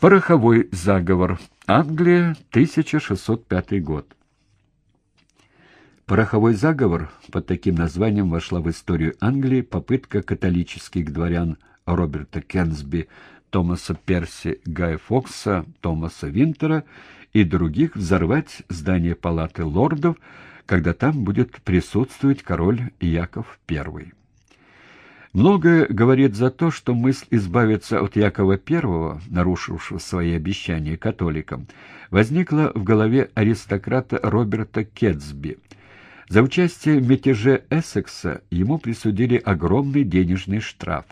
Пороховой заговор. Англия, 1605 год. Пороховой заговор под таким названием вошла в историю Англии попытка католических дворян Роберта Кенсби, Томаса Перси, Гая Фокса, Томаса Винтера и других взорвать здание палаты лордов, когда там будет присутствовать король Яков I. Многое говорит за то, что мысль избавиться от Якова I, нарушившего свои обещания католикам, возникла в голове аристократа Роберта Кетсби. За участие в мятеже Эссекса ему присудили огромный денежный штраф.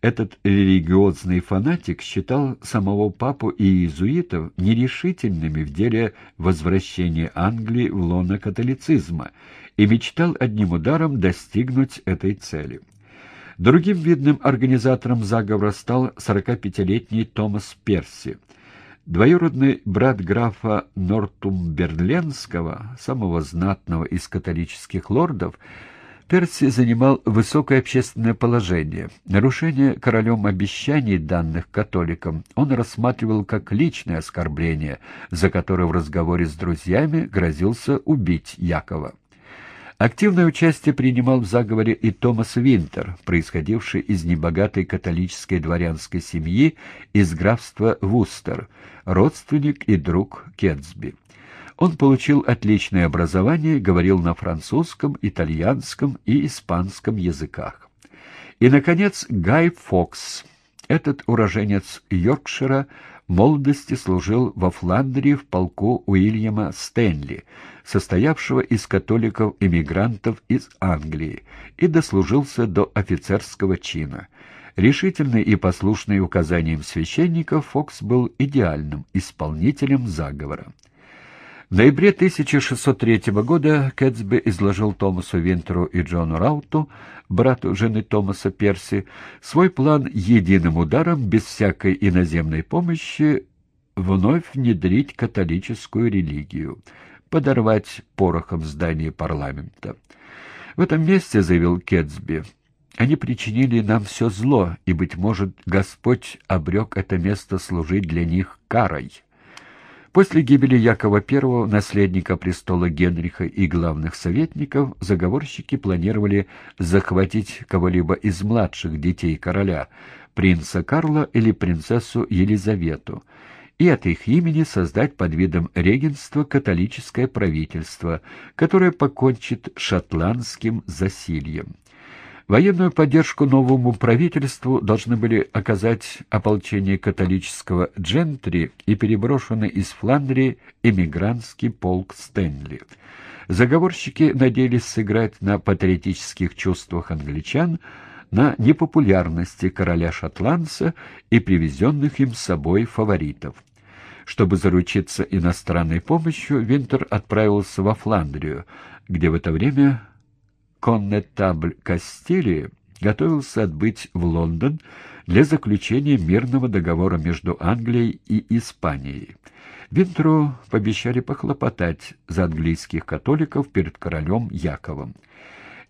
Этот религиозный фанатик считал самого папу и иезуитов нерешительными в деле возвращения Англии в лоно католицизма и мечтал одним ударом достигнуть этой цели. Другим видным организатором заговора стал 45-летний Томас Перси, двоюродный брат графа Нортумберленского, самого знатного из католических лордов, Перси занимал высокое общественное положение. Нарушение королем обещаний, данных католикам, он рассматривал как личное оскорбление, за которое в разговоре с друзьями грозился убить Якова. Активное участие принимал в заговоре и Томас Винтер, происходивший из небогатой католической дворянской семьи из графства Вустер, родственник и друг Кетсби. Он получил отличное образование, говорил на французском, итальянском и испанском языках. И, наконец, Гай Фокс. Этот уроженец Йоркшира молодости служил во Фландрии в полку Уильяма Стэнли, состоявшего из католиков-эмигрантов из Англии, и дослужился до офицерского чина. Решительный и послушный указаниям священников, Фокс был идеальным исполнителем заговора. В ноябре 1603 года Кэтсби изложил Томасу Винтеру и Джону Рауту, брату жены Томаса Перси, свой план единым ударом, без всякой иноземной помощи, вновь внедрить католическую религию, подорвать порохом здание парламента. В этом месте, заявил Кетсби, они причинили нам все зло, и, быть может, Господь обрек это место служить для них карой. После гибели Якова I, наследника престола Генриха и главных советников, заговорщики планировали захватить кого-либо из младших детей короля, принца Карла или принцессу Елизавету, и от их имени создать под видом регенства католическое правительство, которое покончит шотландским засильем. Военную поддержку новому правительству должны были оказать ополчение католического джентри и переброшенный из Фландрии эмигрантский полк Стэнли. Заговорщики надеялись сыграть на патриотических чувствах англичан, на непопулярности короля шотландца и привезенных им с собой фаворитов. Чтобы заручиться иностранной помощью, Винтер отправился во Фландрию, где в это время коннетабль Кастилии готовился отбыть в Лондон для заключения мирного договора между Англией и Испанией. Винтеру пообещали похлопотать за английских католиков перед королем Яковом.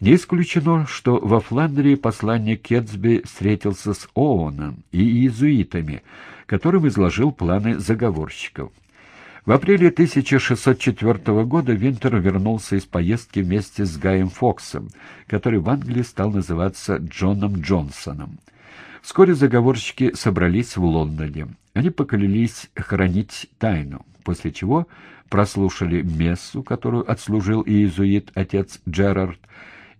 Не исключено, что во Фландрии посланник Кетсби встретился с Оуэном и иезуитами, которым изложил планы заговорщиков. В апреле 1604 года Винтер вернулся из поездки вместе с Гаем Фоксом, который в Англии стал называться Джоном Джонсоном. Вскоре заговорщики собрались в Лондоне. Они поклялись хранить тайну, после чего прослушали мессу, которую отслужил иезуит отец Джерард,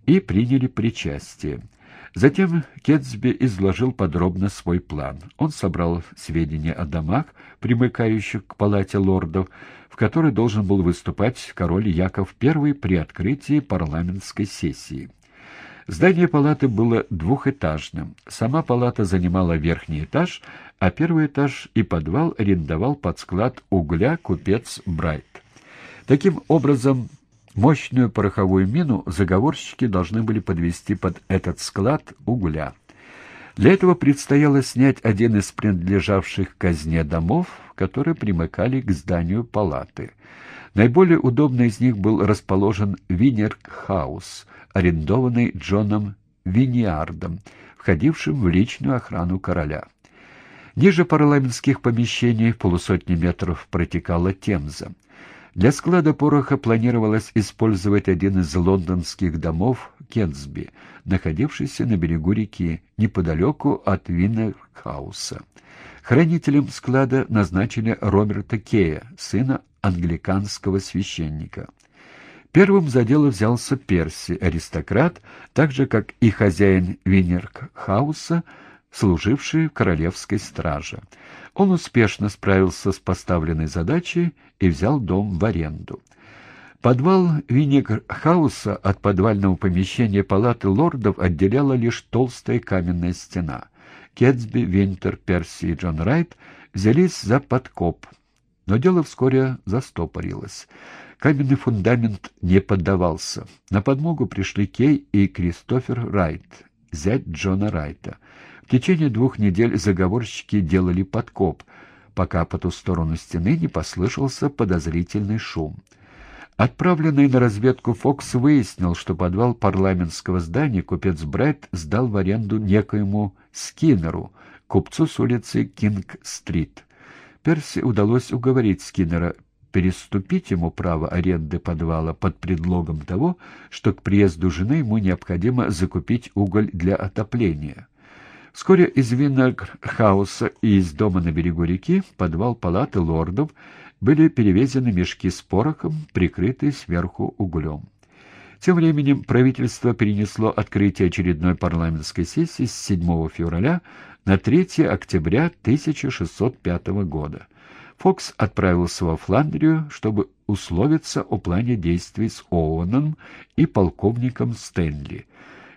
и приняли причастие. Затем Кетсби изложил подробно свой план. Он собрал сведения о домах, примыкающих к палате лордов, в которой должен был выступать король Яков I при открытии парламентской сессии. Здание палаты было двухэтажным. Сама палата занимала верхний этаж, а первый этаж и подвал арендовал под склад угля купец Брайт. Таким образом, Мощную пороховую мину заговорщики должны были подвести под этот склад угля. Для этого предстояло снять один из принадлежавших казне домов, которые примыкали к зданию палаты. Наиболее удобный из них был расположен Винерк-хаус, арендованный Джоном Виниардом, входившим в личную охрану короля. Ниже парламентских помещений в полусотни метров протекала Темза. Для склада пороха планировалось использовать один из лондонских домов Кетсби, находившийся на берегу реки, неподалеку от Виннерхауса. Хранителем склада назначили Роберта Кея, сына англиканского священника. Первым за дело взялся Перси, аристократ, так же, как и хозяин Виннерхауса, служивший в королевской страже. Он успешно справился с поставленной задачей и взял дом в аренду. Подвал Виннерхауса от подвального помещения палаты лордов отделяла лишь толстая каменная стена. Кетсби, Винтер, Перси и Джон Райт взялись за подкоп, но дело вскоре застопорилось. Каменный фундамент не поддавался. На подмогу пришли Кей и Кристофер Райт, зять Джона Райта. В течение двух недель заговорщики делали подкоп, пока по ту сторону стены не послышался подозрительный шум. Отправленный на разведку Фокс выяснил, что подвал парламентского здания купец Брайт сдал в аренду некоему Скиннеру, купцу с улицы Кинг-стрит. Перси удалось уговорить Скиннера переуступить ему право аренды подвала под предлогом того, что к приезду жены ему необходимо закупить уголь для отопления. Вскоре из Виннерхауса и из дома на берегу реки в подвал палаты лордов были перевезены мешки с порохом, прикрытые сверху углем. Тем временем правительство перенесло открытие очередной парламентской сессии с 7 февраля на 3 октября 1605 года. Фокс отправился во Фландрию, чтобы условиться о плане действий с Оуэном и полковником Стэнли.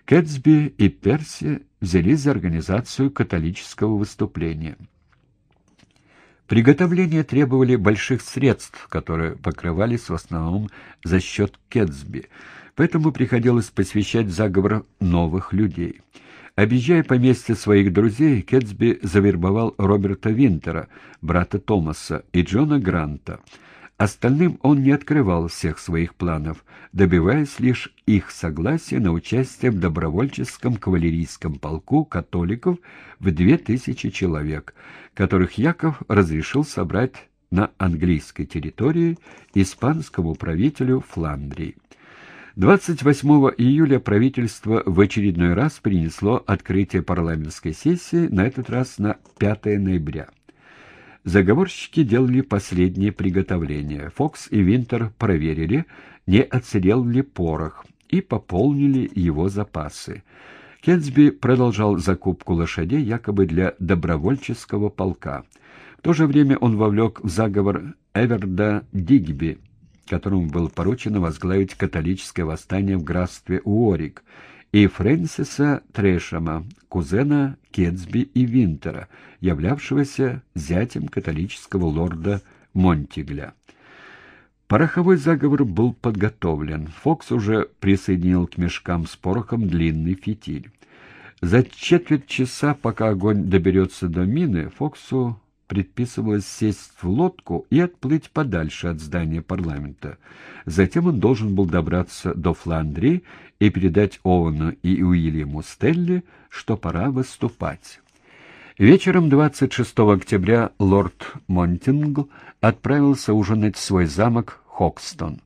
Кэтсби и Перси взялись за организацию католического выступления. Приготовления требовали больших средств, которые покрывались в основном за счет Кетсби, поэтому приходилось посвящать заговор новых людей. Объезжая поместье своих друзей, Кетсби завербовал Роберта Винтера, брата Томаса, и Джона Гранта — Остальным он не открывал всех своих планов, добиваясь лишь их согласия на участие в добровольческом кавалерийском полку католиков в две тысячи человек, которых Яков разрешил собрать на английской территории испанскому правителю Фландрии. 28 июля правительство в очередной раз принесло открытие парламентской сессии, на этот раз на 5 ноября. Заговорщики делали последние приготовления. Фокс и Винтер проверили, не отсырел ли порох, и пополнили его запасы. Кенсби продолжал закупку лошадей якобы для добровольческого полка. В то же время он вовлек в заговор Эверда Дигби, которому было поручено возглавить католическое восстание в графстве Уорик, и Фрэнсиса Трэшема, кузена Кетсби и Винтера, являвшегося зятем католического лорда Монтигля. Пороховой заговор был подготовлен. Фокс уже присоединил к мешкам с порохом длинный фитиль. За четверть часа, пока огонь доберется до мины, Фоксу предписывалось сесть в лодку и отплыть подальше от здания парламента. Затем он должен был добраться до Фландрии и передать Оуэну и Уильяму Стэнли, что пора выступать. Вечером 26 октября лорд Монтигл отправился ужинать в свой замок Хокстон.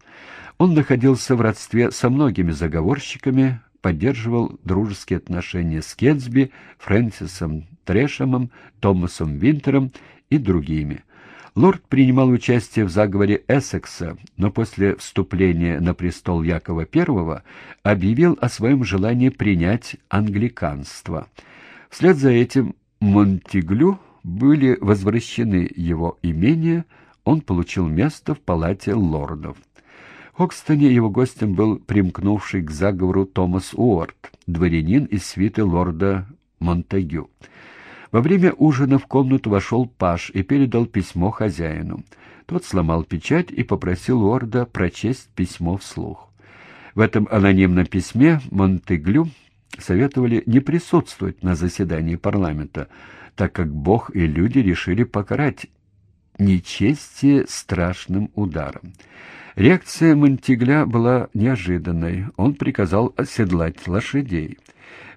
Он находился в родстве со многими заговорщиками, поддерживал дружеские отношения с Кетсби, Фрэнсисом Трешемом, Томасом Винтером и другими. Лорд принимал участие в заговоре Эссекса, но после вступления на престол Якова I объявил о своем желании принять англиканство. Вслед за этим Монтиглю были возвращены его имения, он получил место в палате лордов. В Окстоне его гостем был примкнувший к заговору Томас Уорд, дворянин из свиты лорда Монтегю. Во время ужина в комнату вошел Паш и передал письмо хозяину. Тот сломал печать и попросил Уорда прочесть письмо вслух. В этом анонимном письме Монтеглю советовали не присутствовать на заседании парламента, так как Бог и люди решили покарать нечестие страшным ударом. Реакция Монтигля была неожиданной. Он приказал оседлать лошадей.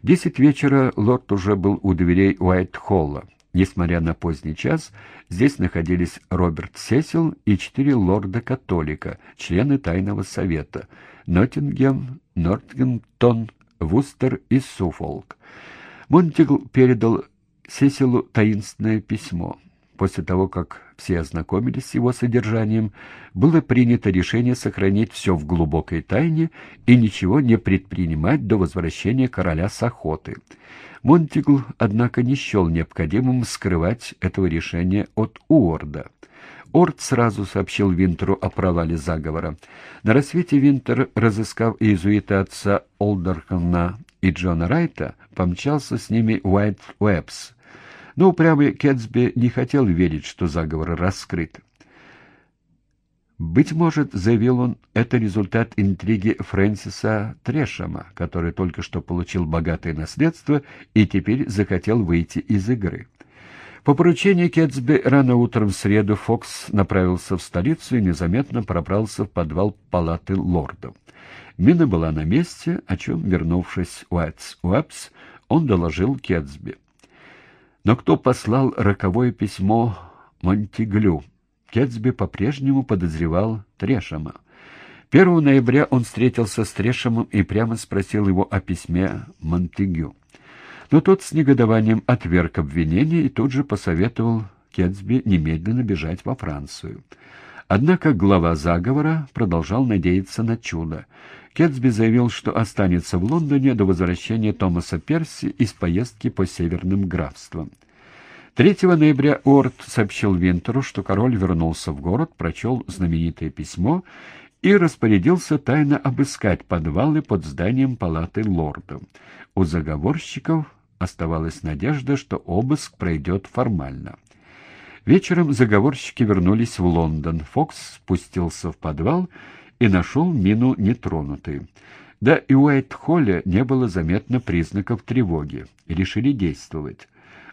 В десять вечера лорд уже был у дверей Уайт-Холла. Несмотря на поздний час, здесь находились Роберт Сесил и четыре лорда-католика, члены Тайного Совета — Ноттингем, Нортгемптон, Вустер и Суфолк. Монтигл передал Сесилу таинственное письмо. После того, как все ознакомились с его содержанием, было принято решение сохранить все в глубокой тайне и ничего не предпринимать до возвращения короля с охоты. Монтигл, однако, не счел необходимым скрывать этого решения от Уорда. Орд сразу сообщил Винтеру о провале заговора. На рассвете Винтер, разыскав иезуита отца Олдерхана и Джона Райта, помчался с ними Уайт Уэбс. Но упрямый Кетсби не хотел верить, что заговор раскрыт. «Быть может, — заявил он, — это результат интриги Фрэнсиса Трешема, который только что получил богатое наследство и теперь захотел выйти из игры». По поручению Кетсби рано утром в среду Фокс направился в столицу и незаметно пробрался в подвал палаты лордов. Мина была на месте, о чем, вернувшись Уайтс Уэбс, он доложил Кетсби. Но кто послал роковое письмо Монтиглю? Кетсби по-прежнему подозревал Трешема. 1 ноября он встретился с Трешемом и прямо спросил его о письме Монтегю. Но тот с негодованием отверг обвинение и тут же посоветовал Кетсби немедленно бежать во Францию. Однако глава заговора продолжал надеяться на чудо. Кетсби заявил, что останется в Лондоне до возвращения Томаса Перси из поездки по северным графствам. 3 ноября Уорд сообщил Винтеру, что король вернулся в город, прочел знаменитое письмо и распорядился тайно обыскать подвалы под зданием палаты лордов. У заговорщиков оставалась надежда, что обыск пройдет формально. Вечером заговорщики вернулись в Лондон. Фокс спустился в подвал и нашел мину нетронутой. Да и у Уайт-Холля не было заметно признаков тревоги. Решили действовать.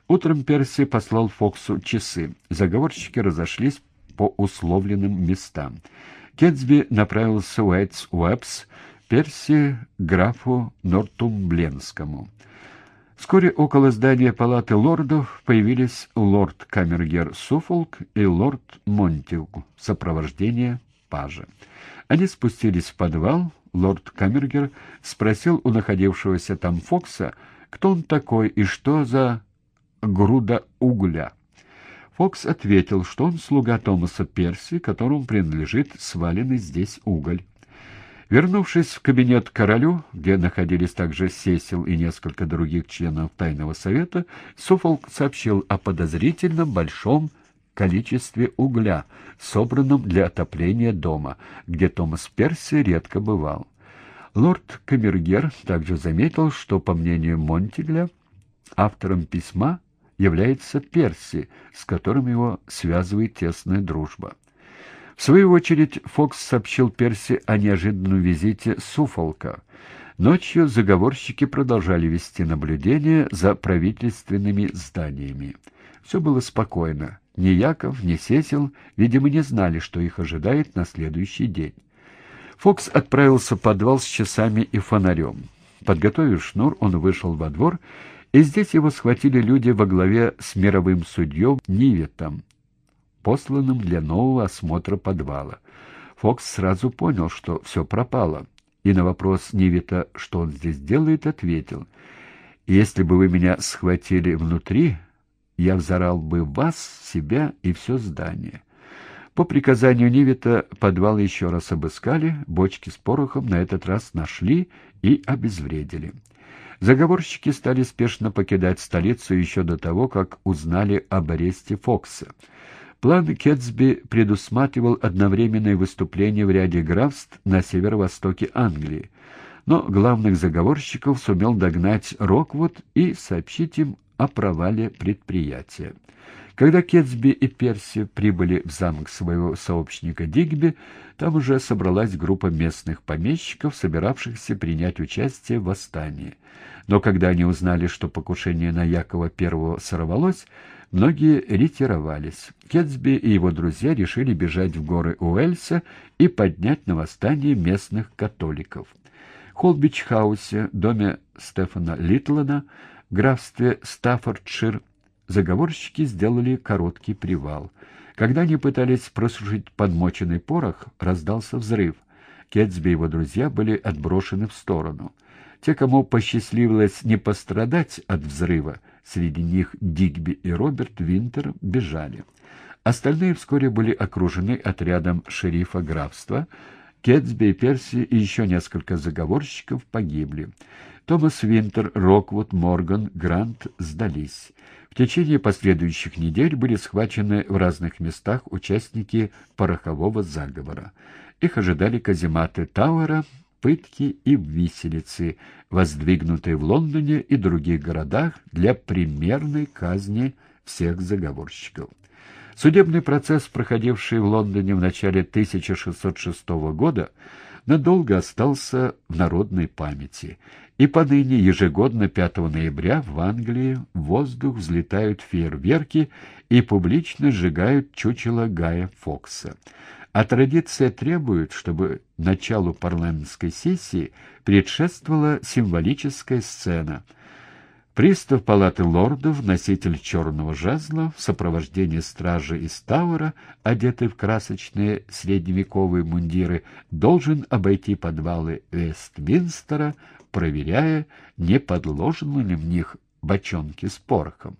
Утром Перси послал Фоксу часы. Заговорщики разошлись по условленным местам. Кетсби направился в Уайтс-Уэбс, Перси — графу Нортумбленскому. Вскоре около здания палаты лордов появились лорд-камергер Суфолк и лорд Монтигу в сопровождении пажа. Они спустились в подвал, лорд Камергер спросил у находившегося там Фокса, кто он такой и что за груда угля. Фокс ответил, что он слуга Томаса Перси, которому принадлежит сваленный здесь уголь. Вернувшись в кабинет королю, где находились также Сесил и несколько других членов Тайного Совета, Суфолк сообщил о подозрительном большом количестве угля, собранном для отопления дома, где Томас Перси редко бывал. Лорд Камергер также заметил, что, по мнению Монтигля, автором письма является Перси, с которым его связывает тесная дружба. В свою очередь Фокс сообщил Перси о неожиданном визите Суфолка. Ночью заговорщики продолжали вести наблюдение за правительственными зданиями. Все было спокойно. Ни Яков, ни Сесил, видимо, не знали, что их ожидает на следующий день. Фокс отправился в подвал с часами и фонарем. Подготовив шнур, он вышел во двор и здесь его схватили люди во главе с мировым судьей Ниветом, посланным для нового осмотра подвала. Фокс сразу понял, что все пропало, и на вопрос Нивета, что он здесь делает, ответил, «Если бы вы меня схватили внутри, я взорал бы вас, себя и все здание». По приказанию Нивета подвал еще раз обыскали, бочки с порохом на этот раз нашли и обезвредили. Заговорщики стали спешно покидать столицу еще до того, как узнали об аресте Фокса. План Кетсби предусматривал одновременное выступление в ряде графств на северо-востоке Англии, но главных заговорщиков сумел догнать Роквуд и сообщить им о провале предприятия. Когда Кетсби и Перси прибыли в замок своего сообщника Дигби, там уже собралась группа местных помещиков, собиравшихся принять участие в восстании. Но когда они узнали, что покушение на Якова I сорвалось, многие ретировались. Кетсби и его друзья решили бежать в горы Уэльса и поднять на восстание местных католиков. В Холбич-хаусе, доме Стефана Литлана, графстве Стаффордшир, заговорщики сделали короткий привал. Когда они пытались просушить подмоченный порох, раздался взрыв. Кетсби и его друзья были отброшены в сторону. Те, кому посчастливилось не пострадать от взрыва, среди них Дигби и Роберт Винтер, бежали. Остальные вскоре были окружены отрядом шерифа графства. Кетсби и Перси и еще несколько заговорщиков погибли. Томас Винтер, Роквуд, Морган, Грант сдались. В течение последующих недель были схвачены в разных местах участники порохового заговора. Их ожидали казематы Тауэра, пытки и виселицы, воздвигнутые в Лондоне и других городах для примерной казни всех заговорщиков. Судебный процесс, проходивший в Лондоне в начале 1606 года, надолго остался в народной памяти, и поныне ежегодно 5 ноября в Англии в воздух взлетают фейерверки и публично сжигают чучело Гая Фокса. А традиция требует, чтобы началу парламентской сессии предшествовала символическая сцена – Пристав палаты лордов, носитель черного жезла, в сопровождении стражи из Тауэра, одетый в красочные средневековые мундиры, должен обойти подвалы Вестминстера, проверяя, не подложены ли в них бочонки с порохом.